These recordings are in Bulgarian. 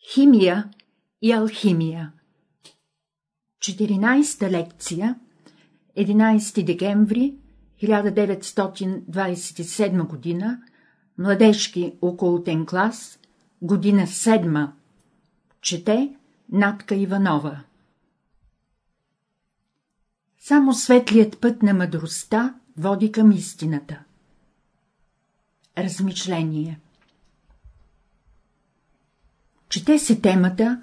Химия и алхимия 14-та лекция 11 декември 1927 г. Младежки околотен клас Година седма Чете Натка Иванова Само светлият път на мъдростта води към истината. Размишление Чете се темата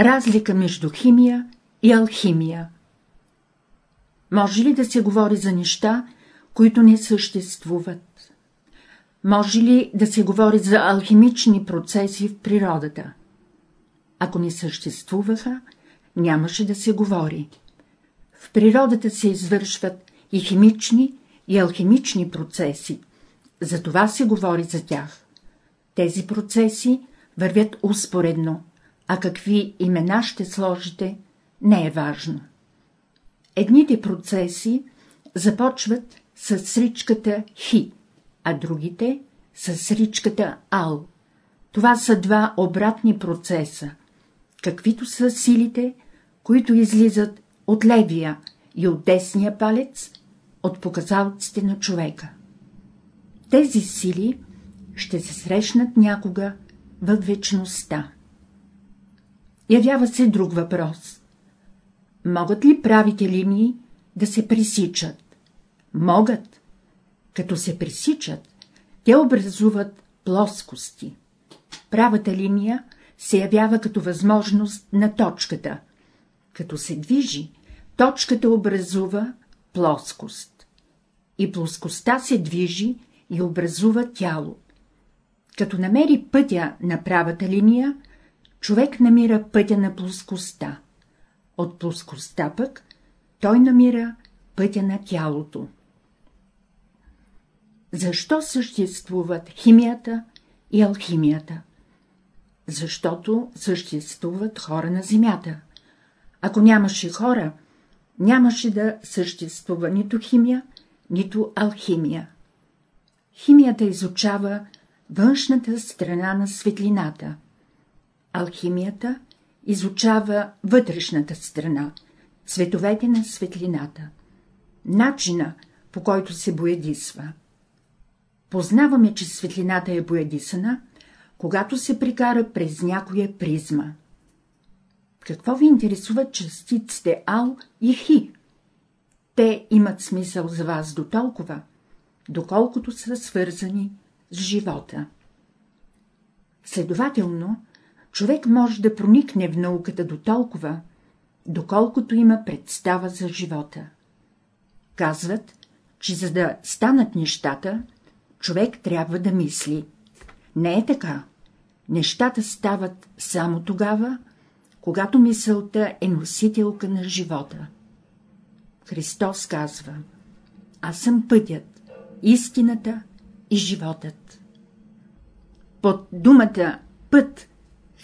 Разлика между химия и алхимия. Може ли да се говори за неща, които не съществуват? Може ли да се говори за алхимични процеси в природата? Ако не съществуваха, нямаше да се говори. В природата се извършват и химични, и алхимични процеси, затова се говори за тях. Тези процеси вървят успоредно, а какви имена ще сложите, не е важно. Едните процеси започват с ричката Хи, а другите с ричката Ал. Това са два обратни процеса, каквито са силите, които излизат от левия и от десния палец, от показалците на човека. Тези сили ще се срещнат някога във вечността. Явява се друг въпрос. Могат ли правите линии да се пресичат? Могат. Като се пресичат, те образуват плоскости. Правата линия се явява като възможност на точката. Като се движи, точката образува плоскост. И плоскостта се движи и образува тяло. Като намери пътя на правата линия, човек намира пътя на плоскостта. От плоскостта пък той намира пътя на тялото. Защо съществуват химията и алхимията? Защото съществуват хора на земята. Ако нямаше хора, нямаше да съществува нито химия, нито алхимия. Химията изучава външната страна на светлината. Алхимията изучава вътрешната страна, цветовете на светлината, начина, по който се боядисва. Познаваме, че светлината е боядисана, когато се прикара през някоя призма. Какво ви интересуват частиците Ал и Хи? Те имат смисъл за вас до толкова, доколкото са свързани с живота. Следователно, човек може да проникне в науката до толкова, доколкото има представа за живота. Казват, че за да станат нещата, човек трябва да мисли. Не е така. Нещата стават само тогава, когато мисълта е носителка на живота. Христос казва, аз съм пътят, истината и животът. Под думата път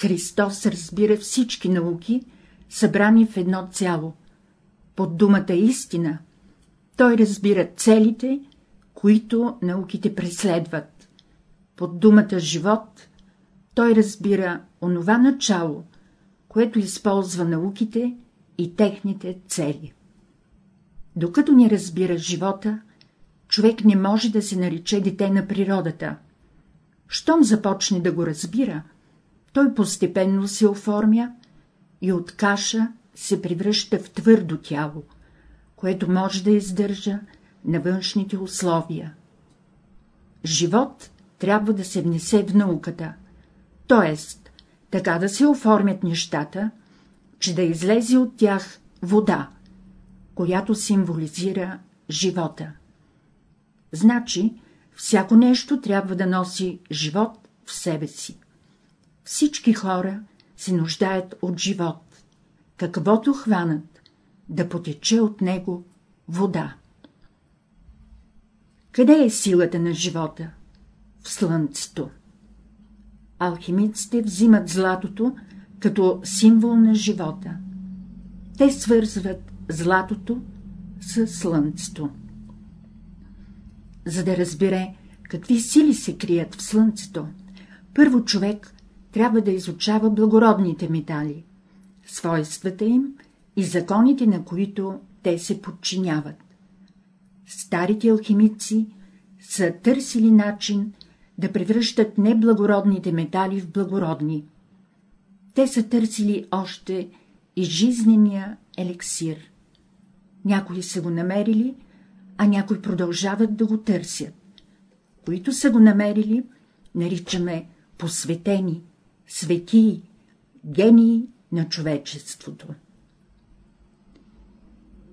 Христос разбира всички науки, събрани в едно цяло. Под думата истина той разбира целите, които науките преследват. Под думата живот той разбира онова начало, което използва науките и техните цели. Докато не разбира живота, човек не може да се нарече дете на природата. Щом започне да го разбира, той постепенно се оформя и от каша се превръща в твърдо тяло, което може да издържа на външните условия. Живот трябва да се внесе в науката, т.е. така да се оформят нещата, че да излезе от тях вода, която символизира живота. Значи, всяко нещо трябва да носи живот в себе си. Всички хора се нуждаят от живот, каквото хванат, да потече от него вода. Къде е силата на живота? В слънцето. Алхимиците взимат златото като символ на живота. Те свързват златото с слънцето за да разбере какви сили се крият в слънцето, първо човек трябва да изучава благородните метали, свойствата им и законите, на които те се подчиняват. Старите алхимици са търсили начин да превръщат неблагородните метали в благородни. Те са търсили още и жизнения елексир. Някои са го намерили, а някои продължават да го търсят. Които са го намерили, наричаме посветени, светии, гении на човечеството.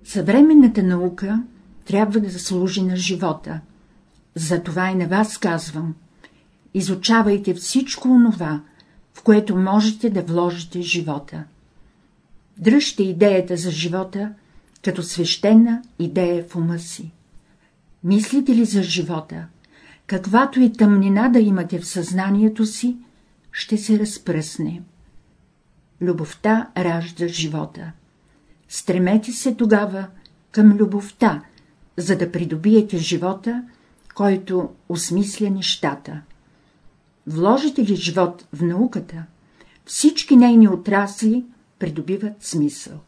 Съвременната наука трябва да служи на живота. Затова и на вас казвам — изучавайте всичко онова, в което можете да вложите живота. Дръжте идеята за живота като свещена идея в ума си. Мислите ли за живота, каквато и тъмнина да имате в съзнанието си, ще се разпръсне. Любовта ражда живота. Стремете се тогава към любовта, за да придобиете живота, който осмисля нещата. Вложите ли живот в науката, всички нейни отрасли придобиват смисъл.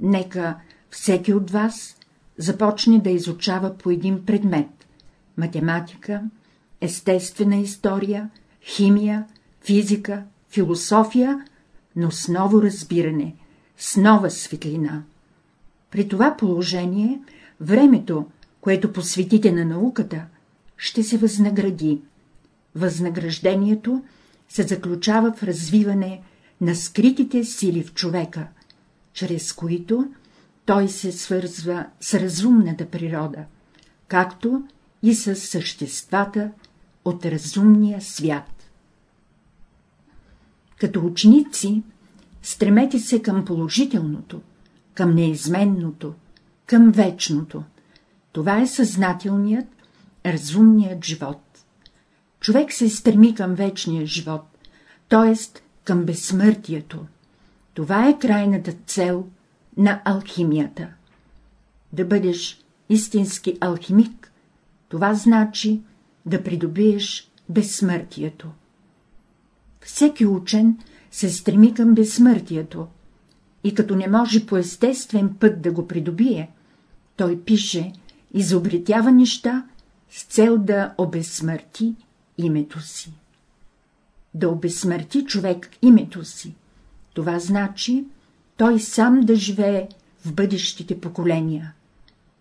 Нека всеки от вас започне да изучава по един предмет — математика, естествена история, химия, физика, философия, но с ново разбиране, с нова светлина. При това положение времето, което посветите на науката, ще се възнагради. Възнаграждението се заключава в развиване на скритите сили в човека, чрез които той се свързва с разумната природа, както и с съществата от разумния свят. Като ученици стремете се към положителното, към неизменното, към вечното. Това е съзнателният, разумният живот. Човек се стреми към вечния живот, т.е. към безсмъртието. Това е крайната цел на алхимията. Да бъдеш истински алхимик, това значи да придобиеш безсмъртието. Всеки учен се стреми към безсмъртието и като не може по естествен път да го придобие, той пише, изобретява неща с цел да обезсмърти името си. Да обезсмърти човек името си, това значи той сам да живее в бъдещите поколения.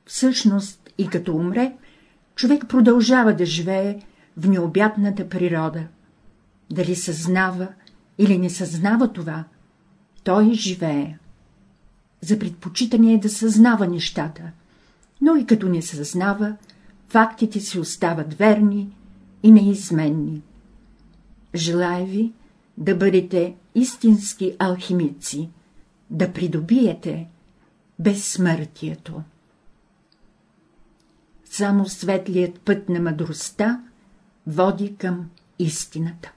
Всъщност и като умре, човек продължава да живее в необятната природа. Дали съзнава или не съзнава това, той живее. За предпочитане е да съзнава нещата, но и като не съзнава, фактите си остават верни и неизменни. Желая ви да бъдете истински алхимици, да придобиете безсмъртието. Само светлият път на мъдростта води към истината.